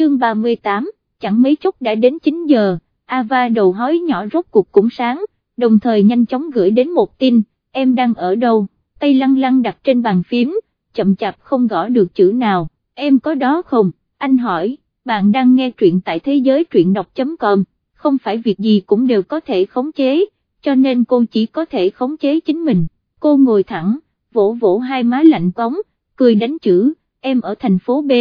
chương 38, chẳng mấy chốc đã đến 9 giờ, Ava đầu hói nhỏ rốt cuộc cũng sáng, đồng thời nhanh chóng gửi đến một tin, em đang ở đâu, tay lăng lăng đặt trên bàn phím, chậm chạp không gõ được chữ nào, em có đó không, anh hỏi, bạn đang nghe truyện tại thế giới truyện đọc.com, không phải việc gì cũng đều có thể khống chế, cho nên cô chỉ có thể khống chế chính mình, cô ngồi thẳng, vỗ vỗ hai má lạnh cống, cười đánh chữ, em ở thành phố B,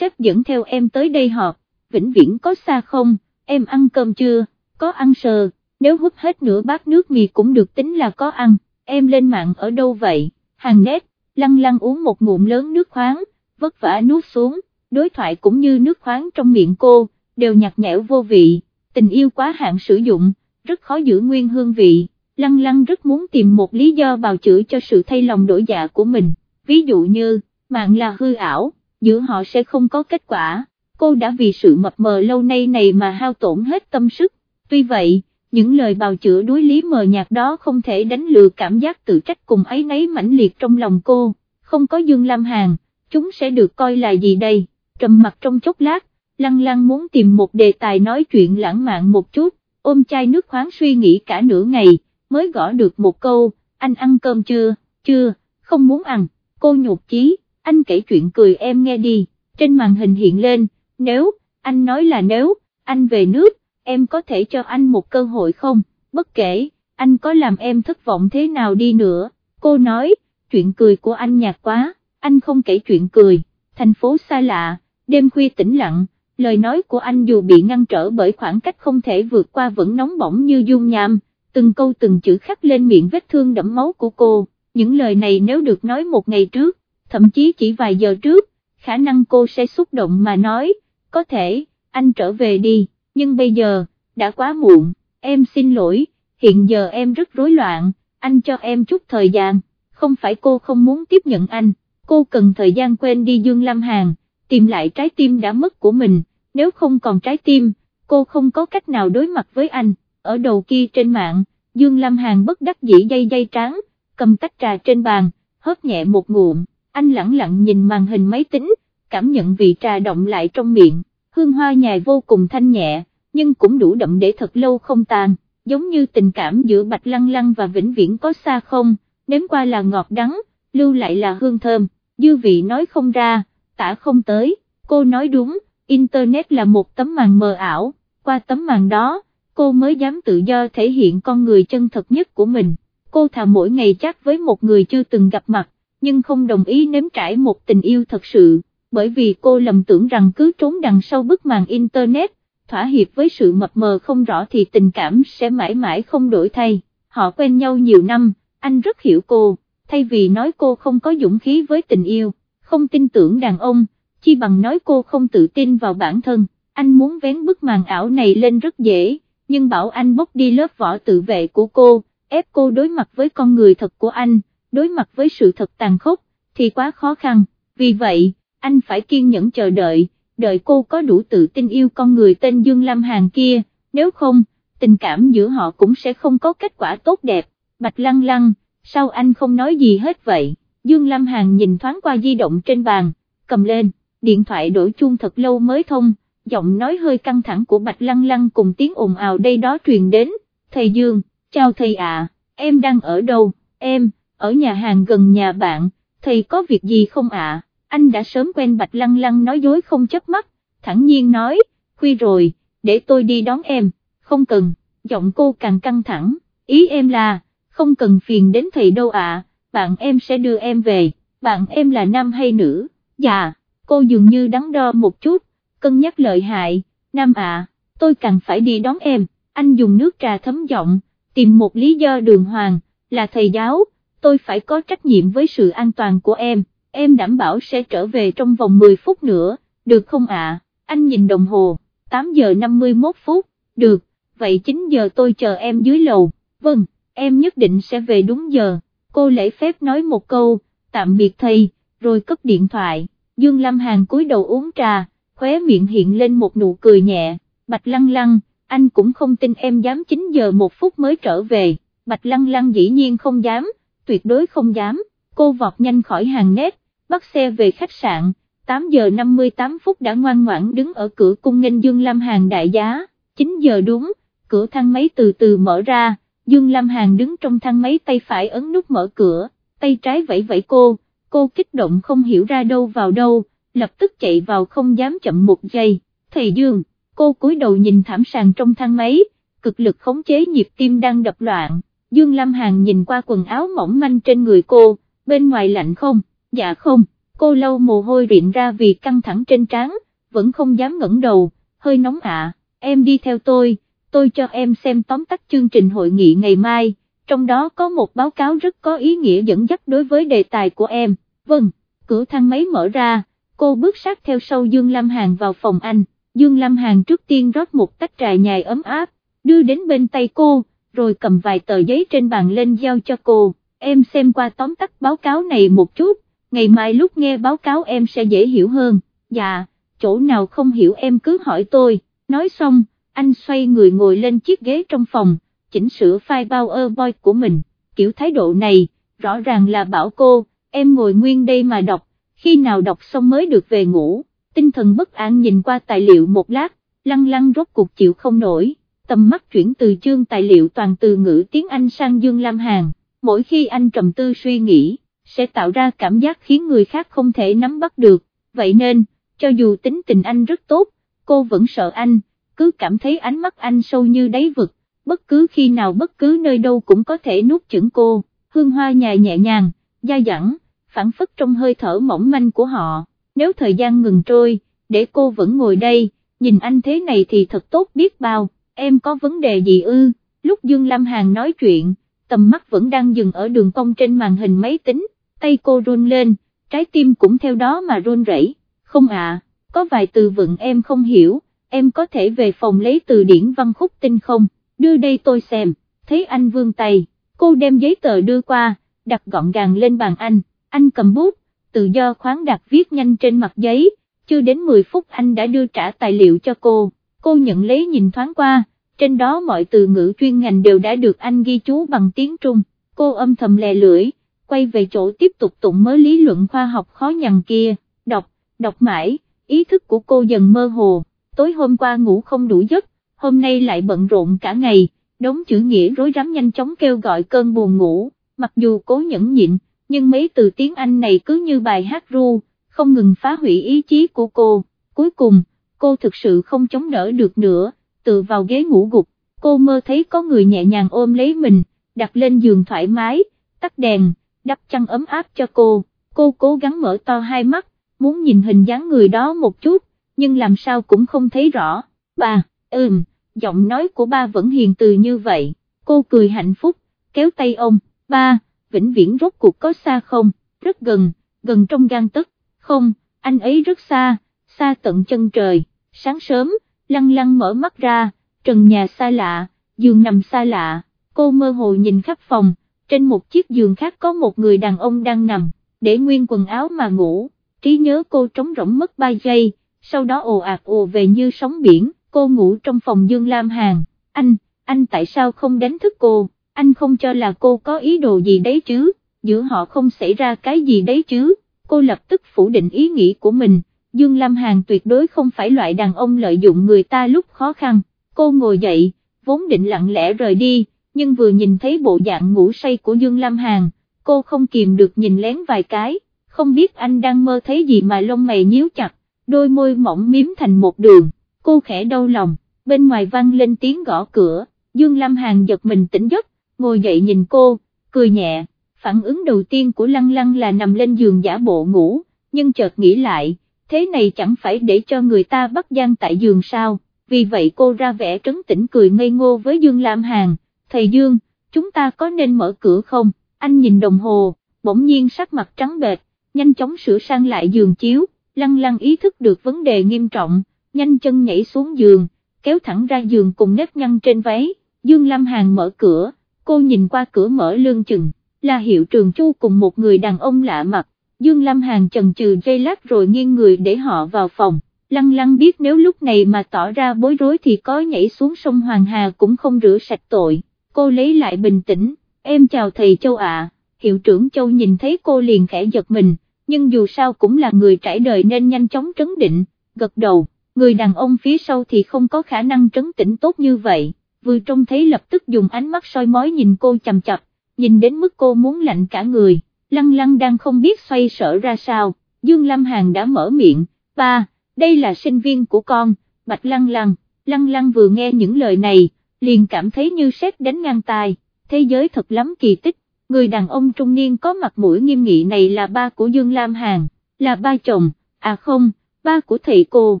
sếp dẫn theo em tới đây họp, vĩnh viễn có xa không, em ăn cơm chưa, có ăn sờ, nếu hút hết nửa bát nước mì cũng được tính là có ăn, em lên mạng ở đâu vậy, hàng nét, lăng lăng uống một ngụm lớn nước khoáng, vất vả nuốt xuống, đối thoại cũng như nước khoáng trong miệng cô, đều nhạt nhẽo vô vị, tình yêu quá hạn sử dụng, rất khó giữ nguyên hương vị, lăng lăng rất muốn tìm một lý do bào chữa cho sự thay lòng đổi dạ của mình, ví dụ như, mạng là hư ảo, giữa họ sẽ không có kết quả, cô đã vì sự mập mờ lâu nay này mà hao tổn hết tâm sức, tuy vậy, những lời bào chữa đối lý mờ nhạt đó không thể đánh lừa cảm giác tự trách cùng ấy nấy mãnh liệt trong lòng cô, không có Dương Lam Hàn, chúng sẽ được coi là gì đây, trầm mặt trong chốc lát, lăng lăng muốn tìm một đề tài nói chuyện lãng mạn một chút, ôm chai nước khoáng suy nghĩ cả nửa ngày, mới gõ được một câu, anh ăn cơm chưa, chưa, không muốn ăn, cô nhục chí, anh kể chuyện cười em nghe đi, trên màn hình hiện lên, nếu, anh nói là nếu, anh về nước, em có thể cho anh một cơ hội không, bất kể, anh có làm em thất vọng thế nào đi nữa, cô nói, chuyện cười của anh nhạt quá, anh không kể chuyện cười, thành phố xa lạ, đêm khuya tĩnh lặng, lời nói của anh dù bị ngăn trở bởi khoảng cách không thể vượt qua vẫn nóng bỏng như dung nham, từng câu từng chữ khắc lên miệng vết thương đẫm máu của cô, những lời này nếu được nói một ngày trước, thậm chí chỉ vài giờ trước, khả năng cô sẽ xúc động mà nói, có thể, anh trở về đi, nhưng bây giờ, đã quá muộn, em xin lỗi, hiện giờ em rất rối loạn, anh cho em chút thời gian, không phải cô không muốn tiếp nhận anh, cô cần thời gian quên đi Dương Lam Hàn, tìm lại trái tim đã mất của mình, nếu không còn trái tim, cô không có cách nào đối mặt với anh, ở đầu kia trên mạng, Dương Lam Hàn bất đắc dĩ dây dây trắng, cầm tách trà trên bàn, hớp nhẹ một ngụm, anh lặng lặng nhìn màn hình máy tính, cảm nhận vị trà động lại trong miệng, hương hoa nhài vô cùng thanh nhẹ, nhưng cũng đủ đậm để thật lâu không tàn, giống như tình cảm giữa Bạch Lăng Lăng và Vĩnh Viễn có xa không, nếm qua là ngọt đắng, lưu lại là hương thơm, dư vị nói không ra, tả không tới, cô nói đúng, Internet là một tấm màn mờ ảo, qua tấm màn đó, cô mới dám tự do thể hiện con người chân thật nhất của mình, cô thà mỗi ngày chat với một người chưa từng gặp mặt, nhưng không đồng ý nếm trải một tình yêu thật sự, bởi vì cô lầm tưởng rằng cứ trốn đằng sau bức màn Internet, thỏa hiệp với sự mập mờ không rõ thì tình cảm sẽ mãi mãi không đổi thay, họ quen nhau nhiều năm, anh rất hiểu cô, thay vì nói cô không có dũng khí với tình yêu, không tin tưởng đàn ông, chi bằng nói cô không tự tin vào bản thân, anh muốn vén bức màn ảo này lên rất dễ, nhưng bảo anh bốc đi lớp vỏ tự vệ của cô, ép cô đối mặt với con người thật của anh, đối mặt với sự thật tàn khốc, thì quá khó khăn, vì vậy, anh phải kiên nhẫn chờ đợi, đợi cô có đủ tự tin yêu con người tên Dương Lam Hàn kia, nếu không, tình cảm giữa họ cũng sẽ không có kết quả tốt đẹp, Bạch Lăng Lăng, sao anh không nói gì hết vậy, Dương Lam Hàn nhìn thoáng qua di động trên bàn, cầm lên, điện thoại đổi chuông thật lâu mới thông, giọng nói hơi căng thẳng của Bạch Lăng Lăng cùng tiếng ồn ào đây đó truyền đến, thầy Dương, chào thầy ạ, em đang ở đâu, em, ở nhà hàng gần nhà bạn, thầy có việc gì không ạ? Anh đã sớm quen Bạch Lăng Lăng nói dối không chấp mắt, thẳng nhiên nói, khuya rồi, để tôi đi đón em, không cần, giọng cô càng căng thẳng, ý em là, không cần phiền đến thầy đâu ạ, bạn em sẽ đưa em về, bạn em là nam hay nữ, dạ, cô dường như đắn đo một chút, cân nhắc lợi hại, nam ạ, tôi càng phải đi đón em, anh dùng nước trà thấm giọng, tìm một lý do đường hoàng, là thầy giáo, tôi phải có trách nhiệm với sự an toàn của em, em đảm bảo sẽ trở về trong vòng 10 phút nữa, được không ạ? Anh nhìn đồng hồ, 8 giờ 51 phút, được, vậy 9 giờ tôi chờ em dưới lầu, vâng, em nhất định sẽ về đúng giờ, cô lễ phép nói một câu, tạm biệt thầy, rồi cất điện thoại, Dương Lam Hàn cúi đầu uống trà, khóe miệng hiện lên một nụ cười nhẹ, Bạch Lăng Lăng, anh cũng không tin em dám 9 giờ một phút mới trở về, Bạch Lăng Lăng dĩ nhiên không dám, tuyệt đối không dám, cô vọt nhanh khỏi hàng nét, bắt xe về khách sạn, 8 giờ 58 phút đã ngoan ngoãn đứng ở cửa cung nghênh Dương Lam Hàn đại giá, 9 giờ đúng, cửa thang máy từ từ mở ra, Dương Lam Hàn đứng trong thang máy tay phải ấn nút mở cửa, tay trái vẫy vẫy cô, cô kích động không hiểu ra đâu vào đâu, lập tức chạy vào không dám chậm một giây, thầy Dương, cô cúi đầu nhìn thảm sàn trong thang máy, cực lực khống chế nhịp tim đang đập loạn, Dương Lam Hàn nhìn qua quần áo mỏng manh trên người cô, bên ngoài lạnh không, dạ không, cô lâu mồ hôi rịn ra vì căng thẳng trên trán, vẫn không dám ngẩng đầu, hơi nóng ạ, em đi theo tôi, tôi cho em xem tóm tắt chương trình hội nghị ngày mai, trong đó có một báo cáo rất có ý nghĩa dẫn dắt đối với đề tài của em, vâng, cửa thang máy mở ra, cô bước sát theo sau Dương Lam Hàn vào phòng anh, Dương Lam Hàn trước tiên rót một tách trà nhài ấm áp, đưa đến bên tay cô, rồi cầm vài tờ giấy trên bàn lên giao cho cô, em xem qua tóm tắt báo cáo này một chút, ngày mai lúc nghe báo cáo em sẽ dễ hiểu hơn, dạ, chỗ nào không hiểu em cứ hỏi tôi, nói xong, anh xoay người ngồi lên chiếc ghế trong phòng, chỉnh sửa file power boy của mình, kiểu thái độ này, rõ ràng là bảo cô, em ngồi nguyên đây mà đọc, khi nào đọc xong mới được về ngủ, tinh thần bất an nhìn qua tài liệu một lát, lăng lăng rốt cuộc chịu không nổi, tầm mắt chuyển từ chương tài liệu toàn từ ngữ tiếng Anh sang Dương Lam Hàn, mỗi khi anh trầm tư suy nghĩ, sẽ tạo ra cảm giác khiến người khác không thể nắm bắt được, vậy nên, cho dù tính tình anh rất tốt, cô vẫn sợ anh, cứ cảm thấy ánh mắt anh sâu như đáy vực, bất cứ khi nào bất cứ nơi đâu cũng có thể nuốt chửng cô, hương hoa nhài nhẹ nhàng, da dẳng, phản phất trong hơi thở mỏng manh của họ, nếu thời gian ngừng trôi, để cô vẫn ngồi đây, nhìn anh thế này thì thật tốt biết bao, em có vấn đề gì ư, lúc Dương Lam Hàn nói chuyện, tầm mắt vẫn đang dừng ở đường cong trên màn hình máy tính, tay cô run lên, trái tim cũng theo đó mà run rẩy. không ạ, có vài từ vựng em không hiểu, em có thể về phòng lấy từ điển văn khúc tinh không, đưa đây tôi xem, thấy anh vương tay, cô đem giấy tờ đưa qua, đặt gọn gàng lên bàn anh, anh cầm bút, tự do khoáng đặt viết nhanh trên mặt giấy, chưa đến 10 phút anh đã đưa trả tài liệu cho cô, cô nhận lấy nhìn thoáng qua, trên đó mọi từ ngữ chuyên ngành đều đã được anh ghi chú bằng tiếng Trung, cô âm thầm lè lưỡi, quay về chỗ tiếp tục tụng mới lý luận khoa học khó nhằn kia, đọc, đọc mãi, ý thức của cô dần mơ hồ, tối hôm qua ngủ không đủ giấc, hôm nay lại bận rộn cả ngày, đống chữ nghĩa rối rắm nhanh chóng kêu gọi cơn buồn ngủ, mặc dù cố nhẫn nhịn, nhưng mấy từ tiếng Anh này cứ như bài hát ru, không ngừng phá hủy ý chí của cô, cuối cùng, cô thực sự không chống đỡ được nữa, tự vào ghế ngủ gục, cô mơ thấy có người nhẹ nhàng ôm lấy mình, đặt lên giường thoải mái, tắt đèn, đắp chăn ấm áp cho cô, cô cố gắng mở to hai mắt, muốn nhìn hình dáng người đó một chút, nhưng làm sao cũng không thấy rõ, ba, ừm, giọng nói của ba vẫn hiền từ như vậy, cô cười hạnh phúc, kéo tay ông, ba, vĩnh viễn rốt cuộc có xa không, rất gần, gần trong gan tức, không, anh ấy rất xa, xa tận chân trời, sáng sớm, lăng lăng mở mắt ra, trần nhà xa lạ, giường nằm xa lạ, cô mơ hồ nhìn khắp phòng, trên một chiếc giường khác có một người đàn ông đang nằm, để nguyên quần áo mà ngủ, trí nhớ cô trống rỗng mất 3 giây, sau đó ồ ạt ồ về như sóng biển, cô ngủ trong phòng Dương Lam Hàn, anh, anh tại sao không đánh thức cô, anh không cho là cô có ý đồ gì đấy chứ, giữa họ không xảy ra cái gì đấy chứ, cô lập tức phủ định ý nghĩ của mình, Dương Lam Hàn tuyệt đối không phải loại đàn ông lợi dụng người ta lúc khó khăn, cô ngồi dậy, vốn định lặng lẽ rời đi, nhưng vừa nhìn thấy bộ dạng ngủ say của Dương Lam Hàn, cô không kìm được nhìn lén vài cái, không biết anh đang mơ thấy gì mà lông mày nhíu chặt, đôi môi mỏng miếm thành một đường, cô khẽ đau lòng, bên ngoài vang lên tiếng gõ cửa, Dương Lam Hàn giật mình tỉnh giấc, ngồi dậy nhìn cô, cười nhẹ, phản ứng đầu tiên của Lăng Lăng là nằm lên giường giả bộ ngủ, nhưng chợt nghĩ lại, thế này chẳng phải để cho người ta bắt gian tại giường sao, vì vậy cô ra vẻ trấn tĩnh cười ngây ngô với Dương Lam Hàn, thầy Dương, chúng ta có nên mở cửa không, anh nhìn đồng hồ, bỗng nhiên sắc mặt trắng bệch, nhanh chóng sửa sang lại giường chiếu, lăng lăng ý thức được vấn đề nghiêm trọng, nhanh chân nhảy xuống giường, kéo thẳng ra giường cùng nếp nhăn trên váy, Dương Lam Hàn mở cửa, cô nhìn qua cửa mở lương chừng, là hiệu trường chu cùng một người đàn ông lạ mặt, Dương Lam Hàn chần chừ dây lát rồi nghiêng người để họ vào phòng, lăng lăng biết nếu lúc này mà tỏ ra bối rối thì có nhảy xuống sông Hoàng Hà cũng không rửa sạch tội, cô lấy lại bình tĩnh, em chào thầy Châu ạ, hiệu trưởng Châu nhìn thấy cô liền khẽ giật mình, nhưng dù sao cũng là người trải đời nên nhanh chóng trấn định, gật đầu, người đàn ông phía sau thì không có khả năng trấn tĩnh tốt như vậy, vừa trông thấy lập tức dùng ánh mắt soi mói nhìn cô chầm chập, nhìn đến mức cô muốn lạnh cả người, lăng lăng đang không biết xoay sở ra sao, Dương Lâm Hàn đã mở miệng, ba, đây là sinh viên của con, bạch lăng lăng, lăng lăng vừa nghe những lời này, liền cảm thấy như sét đánh ngang tai, thế giới thật lắm kỳ tích, người đàn ông trung niên có mặt mũi nghiêm nghị này là ba của Dương Lam Hàn, là ba chồng, à không, ba của thầy cô,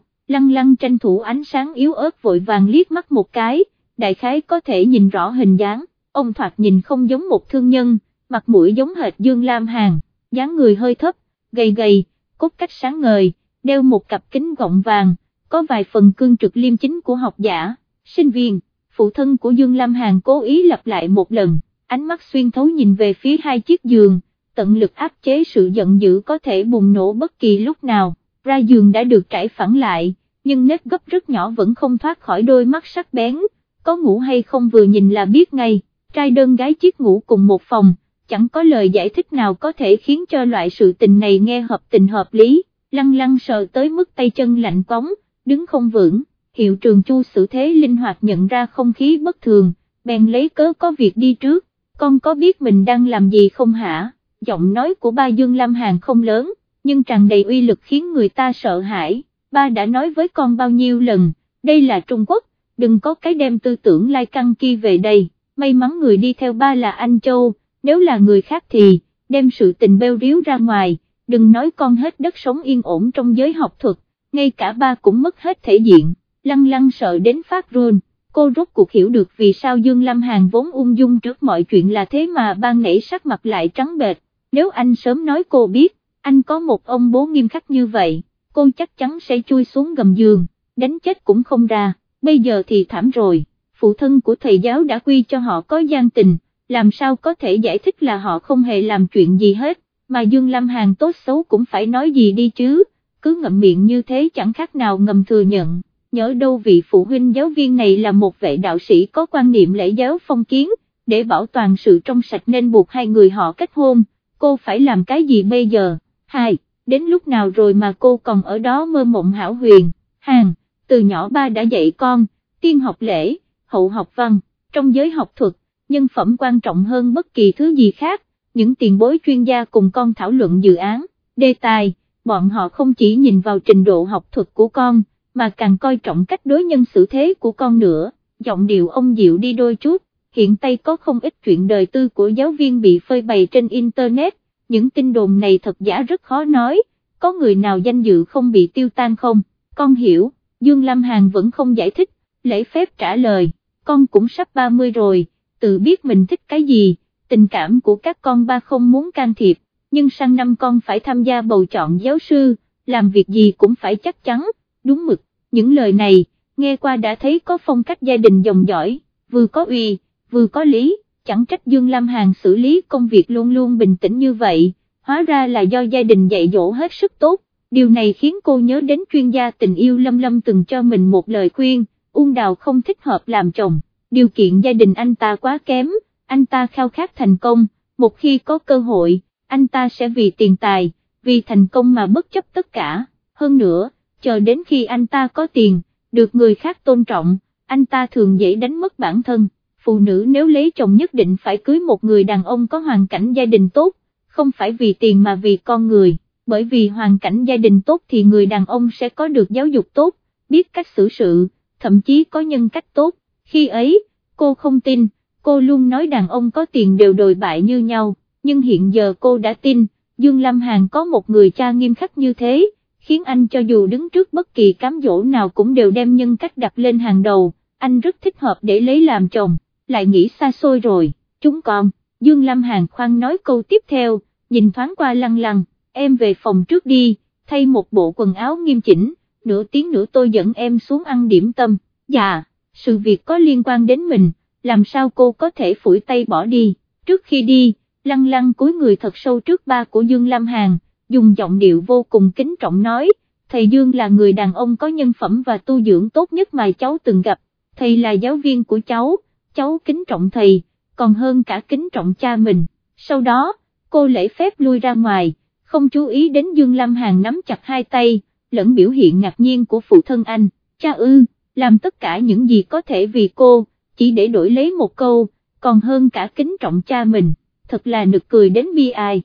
lăng lăng tranh thủ ánh sáng yếu ớt vội vàng liếc mắt một cái, đại khái có thể nhìn rõ hình dáng, ông thoạt nhìn không giống một thương nhân, mặt mũi giống hệt Dương Lam Hàn, dáng người hơi thấp, gầy gầy, cốt cách sáng ngời, đeo một cặp kính gọng vàng, có vài phần cương trực liêm chính của học giả, sinh viên, phụ thân của Dương Lam Hàn cố ý lặp lại một lần, ánh mắt xuyên thấu nhìn về phía hai chiếc giường, tận lực áp chế sự giận dữ có thể bùng nổ bất kỳ lúc nào, ra giường đã được trải phẳng lại, nhưng nếp gấp rất nhỏ vẫn không thoát khỏi đôi mắt sắc bén, có ngủ hay không vừa nhìn là biết ngay, trai đơn gái chiếc ngủ cùng một phòng, chẳng có lời giải thích nào có thể khiến cho loại sự tình này nghe hợp tình hợp lý, lăng lăng sợ tới mức tay chân lạnh cống, đứng không vững, hiệu trường chu xử thế linh hoạt nhận ra không khí bất thường, bèn lấy cớ có việc đi trước, con có biết mình đang làm gì không hả, giọng nói của ba Dương Lam Hàn không lớn, nhưng tràn đầy uy lực khiến người ta sợ hãi, ba đã nói với con bao nhiêu lần, đây là Trung Quốc, đừng có cái đem tư tưởng lai căng kia về đây, may mắn người đi theo ba là anh Châu, nếu là người khác thì, đem sự tình bêu riếu ra ngoài, đừng nói con hết đất sống yên ổn trong giới học thuật, ngay cả ba cũng mất hết thể diện, lăng lăng sợ đến phát run, cô rốt cuộc hiểu được vì sao Dương Lâm Hàn vốn ung dung trước mọi chuyện là thế mà ban nảy sắc mặt lại trắng bệch, nếu anh sớm nói cô biết, anh có một ông bố nghiêm khắc như vậy, cô chắc chắn sẽ chui xuống gầm giường, đánh chết cũng không ra, bây giờ thì thảm rồi, phụ thân của thầy giáo đã quy cho họ có gian tình, làm sao có thể giải thích là họ không hề làm chuyện gì hết, mà Dương Lâm Hàn tốt xấu cũng phải nói gì đi chứ, cứ ngậm miệng như thế chẳng khác nào ngầm thừa nhận, nhớ đâu vị phụ huynh giáo viên này là một vệ đạo sĩ có quan niệm lễ giáo phong kiến, để bảo toàn sự trong sạch nên buộc hai người họ kết hôn, cô phải làm cái gì bây giờ, hai, đến lúc nào rồi mà cô còn ở đó mơ mộng hảo huyền, hàng, từ nhỏ ba đã dạy con, tiên học lễ, hậu học văn, trong giới học thuật, nhân phẩm quan trọng hơn bất kỳ thứ gì khác, những tiền bối chuyên gia cùng con thảo luận dự án, đề tài, bọn họ không chỉ nhìn vào trình độ học thuật của con, mà càng coi trọng cách đối nhân xử thế của con nữa, giọng điệu ông Diệu đi đôi chút, hiện tay có không ít chuyện đời tư của giáo viên bị phơi bày trên Internet, những tin đồn này thật giả rất khó nói, có người nào danh dự không bị tiêu tan không, con hiểu, Dương Lam Hàn vẫn không giải thích, lễ phép trả lời, con cũng sắp 30 rồi, tự biết mình thích cái gì, tình cảm của các con ba không muốn can thiệp, nhưng sang năm con phải tham gia bầu chọn giáo sư, làm việc gì cũng phải chắc chắn, đúng mực, những lời này, nghe qua đã thấy có phong cách gia đình dòng dõi, vừa có uy, vừa có lý, chẳng trách Dương Lam Hàn xử lý công việc luôn luôn bình tĩnh như vậy, hóa ra là do gia đình dạy dỗ hết sức tốt, điều này khiến cô nhớ đến chuyên gia tình yêu Lâm Lâm từng cho mình một lời khuyên, Uông Đào không thích hợp làm chồng, điều kiện gia đình anh ta quá kém, anh ta khao khát thành công, một khi có cơ hội, anh ta sẽ vì tiền tài, vì thành công mà bất chấp tất cả, hơn nữa, chờ đến khi anh ta có tiền, được người khác tôn trọng, anh ta thường dễ đánh mất bản thân, phụ nữ nếu lấy chồng nhất định phải cưới một người đàn ông có hoàn cảnh gia đình tốt, không phải vì tiền mà vì con người, bởi vì hoàn cảnh gia đình tốt thì người đàn ông sẽ có được giáo dục tốt, biết cách xử sự, thậm chí có nhân cách tốt, khi ấy, cô không tin, cô luôn nói đàn ông có tiền đều đồi bại như nhau, nhưng hiện giờ cô đã tin, Dương Lam Hàn có một người cha nghiêm khắc như thế, khiến anh cho dù đứng trước bất kỳ cám dỗ nào cũng đều đem nhân cách đặt lên hàng đầu, anh rất thích hợp để lấy làm chồng, lại nghĩ xa xôi rồi, chúng con, Dương Lam Hàn khoan nói câu tiếp theo, nhìn thoáng qua lăng lăng, em về phòng trước đi, thay một bộ quần áo nghiêm chỉnh, nửa tiếng nữa tôi dẫn em xuống ăn điểm tâm, dạ, sự việc có liên quan đến mình, làm sao cô có thể phủi tay bỏ đi, trước khi đi, lăng lăng cúi người thật sâu trước ba của Dương Lam Hàn, dùng giọng điệu vô cùng kính trọng nói, thầy Dương là người đàn ông có nhân phẩm và tu dưỡng tốt nhất mà cháu từng gặp, thầy là giáo viên của cháu, cháu kính trọng thầy, còn hơn cả kính trọng cha mình, sau đó, cô lễ phép lui ra ngoài không chú ý đến Dương Lam Hàn nắm chặt hai tay, lẫn biểu hiện ngạc nhiên của phụ thân anh, cha ư, làm tất cả những gì có thể vì cô, chỉ để đổi lấy một câu, còn hơn cả kính trọng cha mình, thật là nực cười đến bi ai.